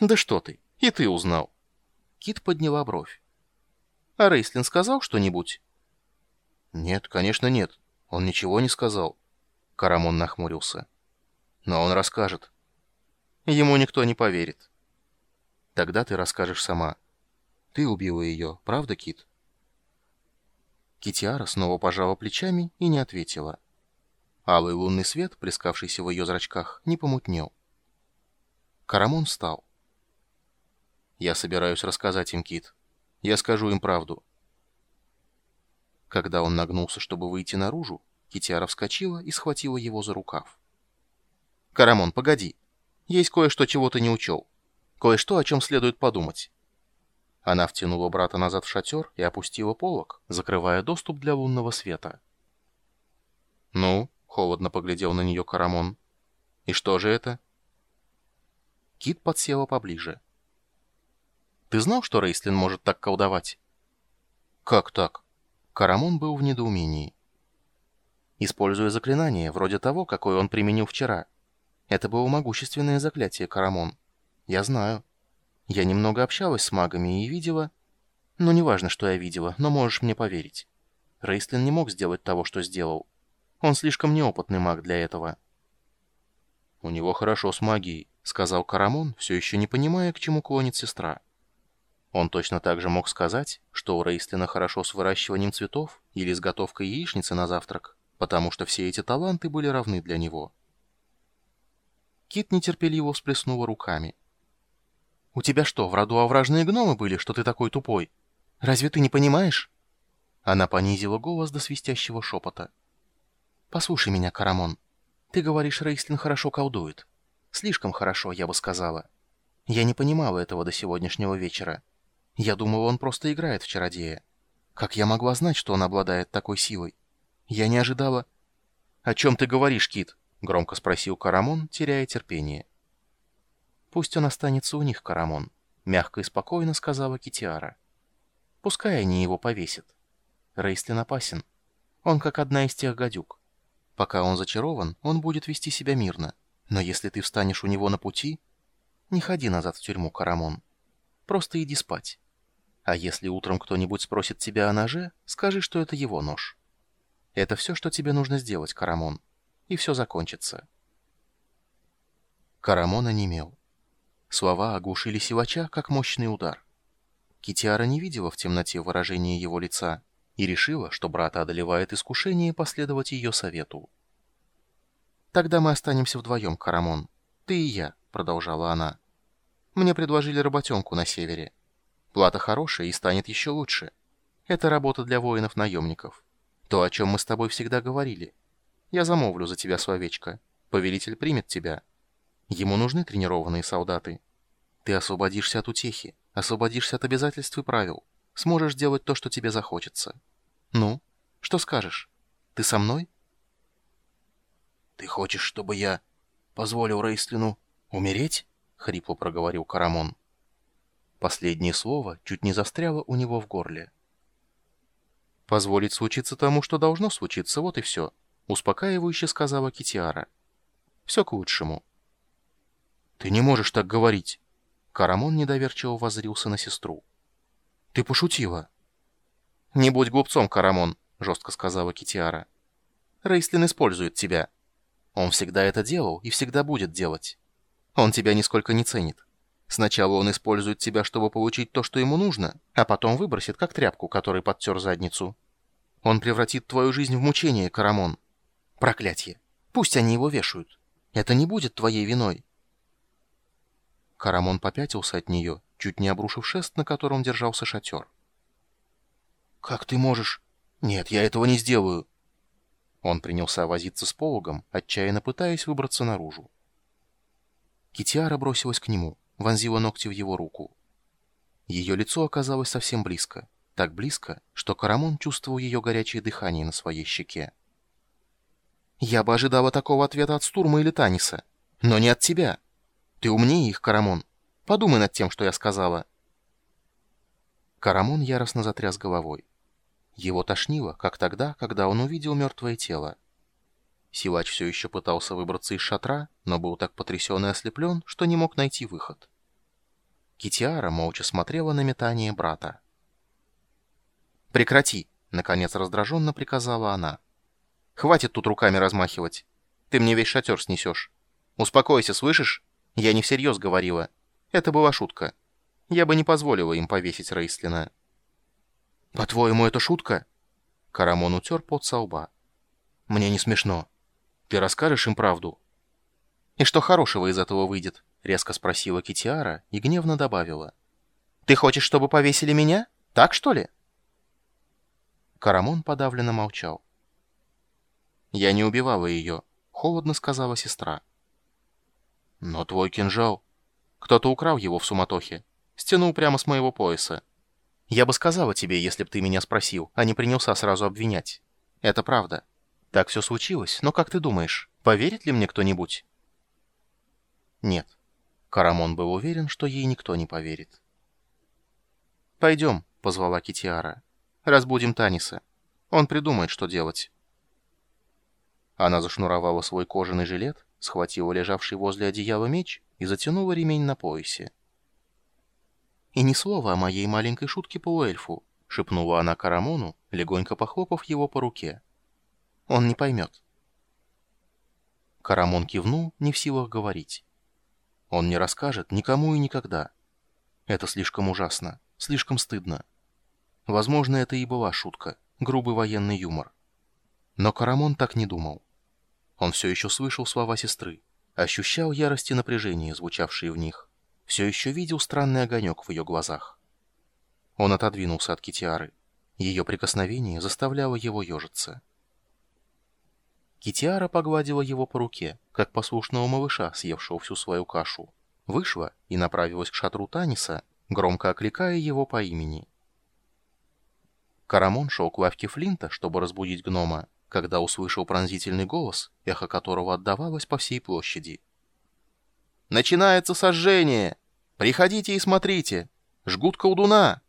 «Да что ты, и ты узнал». Кит подняла бровь. «А Рейслин сказал что-нибудь?» «Нет, конечно, нет. Он ничего не сказал». Карамон нахмурился. «Но он расскажет». «Ему никто не поверит». «Тогда ты расскажешь сама. Ты убила ее, правда, Кит?» Китиара снова пожала плечами и не ответила. Алый лунный свет, плескавшийся в ее зрачках, не помутнел. Карамон встал. «Я собираюсь рассказать им, Кит. Я скажу им правду». Когда он нагнулся, чтобы выйти наружу, Китиара вскочила и схватила его за рукав. «Карамон, погоди. Есть кое-что, чего ты не учел. Кое-что, о чем следует подумать». Она втянула брата назад в шатер и опустила полок, закрывая доступ для лунного света. «Ну?» — холодно поглядел на нее Карамон. «И что же это?» Кит подсела поближе. «Ты знал, что Рейслин может так колдовать?» «Как так?» Карамон был в недоумении. «Используя заклинание, вроде того, какое он применил вчера. Это было могущественное заклятие, Карамон. Я знаю. Я немного общалась с магами и видела... Ну, неважно, что я видела, но можешь мне поверить. Рейслин не мог сделать того, что сделал. Он слишком неопытный маг для этого». «У него хорошо с магией», — сказал Карамон, все еще не понимая, к чему клонит сестра. Он точно так же мог сказать, что у Рейстлина хорошо с выращиванием цветов или с готовкой яичницы на завтрак, потому что все эти таланты были равны для него. Кит нетерпеливо всплеснула руками. «У тебя что, в роду овражные гномы были, что ты такой тупой? Разве ты не понимаешь?» Она понизила голос до свистящего шепота. «Послушай меня, Карамон. Ты говоришь, Рейстлин хорошо колдует. Слишком хорошо, я бы сказала. Я не понимала этого до сегодняшнего вечера. Я думала, он просто играет в чародея. Как я могла знать, что он обладает такой силой? Я не ожидала... «О чем ты говоришь, Кит?» — громко спросил Карамон, теряя терпение. «Пусть он останется у них, Карамон», — мягко и спокойно сказала Китиара. «Пускай они его повесят. Рейстлин опасен. Он как одна из тех гадюк. Пока он зачарован, он будет вести себя мирно. Но если ты встанешь у него на пути, не ходи назад в тюрьму, Карамон. Просто иди спать». А если утром кто-нибудь спросит тебя о ноже, скажи, что это его нож. Это все, что тебе нужно сделать, Карамон. И все закончится. Карамон онемел. Слова оглушили силача, как мощный удар. Китиара не видела в темноте выражения его лица и решила, что брата одолевает искушение последовать ее совету. «Тогда мы останемся вдвоем, Карамон. Ты и я», — продолжала она. «Мне предложили работенку на севере. Плата хорошая и станет еще лучше. Это работа для воинов-наемников. То, о чем мы с тобой всегда говорили. Я замовлю за тебя словечко. Повелитель примет тебя. Ему нужны тренированные солдаты. Ты освободишься от утехи, освободишься от обязательств и правил. Сможешь делать то, что тебе захочется. Ну, что скажешь? Ты со мной? Ты хочешь, чтобы я позволил Рейслину умереть? Хрипло проговорил Карамон. Последнее слово чуть не застряло у него в горле. «Позволить случиться тому, что должно случиться, вот и все», — успокаивающе сказала Китиара. «Все к лучшему». «Ты не можешь так говорить!» Карамон недоверчиво воззрился на сестру. «Ты пошутила!» «Не будь глупцом, Карамон», — жестко сказала Китиара. «Рейслин использует тебя. Он всегда это делал и всегда будет делать. Он тебя нисколько не ценит. Сначала он использует тебя, чтобы получить то, что ему нужно, а потом выбросит, как тряпку, которой подтер задницу. Он превратит твою жизнь в мучение, Карамон. Проклятье. Пусть они его вешают. Это не будет твоей виной. Карамон попятился от нее, чуть не обрушив шест, на котором держался шатер. «Как ты можешь? Нет, я этого не сделаю!» Он принялся возиться с пологом, отчаянно пытаясь выбраться наружу. Китиара бросилась к нему вонзила ногти в его руку. Ее лицо оказалось совсем близко, так близко, что Карамон чувствовал ее горячее дыхание на своей щеке. «Я бы ожидала такого ответа от Стурма или Таниса, но не от тебя. Ты умнее их, Карамон. Подумай над тем, что я сказала». Карамон яростно затряс головой. Его тошнило, как тогда, когда он увидел мертвое тело. Силач все еще пытался выбраться из шатра, но был так потрясен и ослеплен, что не мог найти выход. Китиара молча смотрела на метание брата. «Прекрати!» — наконец раздраженно приказала она. «Хватит тут руками размахивать. Ты мне весь шатер снесешь. Успокойся, слышишь? Я не всерьез говорила. Это была шутка. Я бы не позволила им повесить Рейслина». «По-твоему, это шутка?» Карамон утер пот со лба. «Мне не смешно. Ты расскажешь им правду?» «И что хорошего из этого выйдет?» — резко спросила Китиара и гневно добавила. «Ты хочешь, чтобы повесили меня? Так, что ли?» Карамон подавленно молчал. «Я не убивала ее», — холодно сказала сестра. «Но твой кинжал...» Кто-то украл его в суматохе. Стянул прямо с моего пояса. Я бы сказала тебе, если б ты меня спросил, а не принялся сразу обвинять. Это правда. Так все случилось, но как ты думаешь, поверит ли мне кто-нибудь? Нет. Карамон был уверен, что ей никто не поверит. «Пойдем», — позвала Китиара. «Разбудим Таниса. Он придумает, что делать». Она зашнуровала свой кожаный жилет, схватила лежавший возле одеяла меч и затянула ремень на поясе. «И ни слова о моей маленькой шутке по эльфу», — шепнула она Карамону, легонько похлопав его по руке. «Он не поймет». Карамон кивнул, не в силах говорить. Он не расскажет никому и никогда. Это слишком ужасно, слишком стыдно. Возможно, это и была шутка, грубый военный юмор. Но Карамон так не думал. Он все еще слышал слова сестры, ощущал ярость и напряжение, звучавшие в них, все еще видел странный огонек в ее глазах. Он отодвинулся от Китиары. Ее прикосновение заставляло его ежиться. Китиара погладила его по руке, как послушного малыша, съевшего всю свою кашу. Вышла и направилась к шатру Таниса, громко окликая его по имени. Карамон шел к лавке Флинта, чтобы разбудить гнома, когда услышал пронзительный голос, эхо которого отдавалось по всей площади. «Начинается сожжение! Приходите и смотрите! Жгут колдуна!»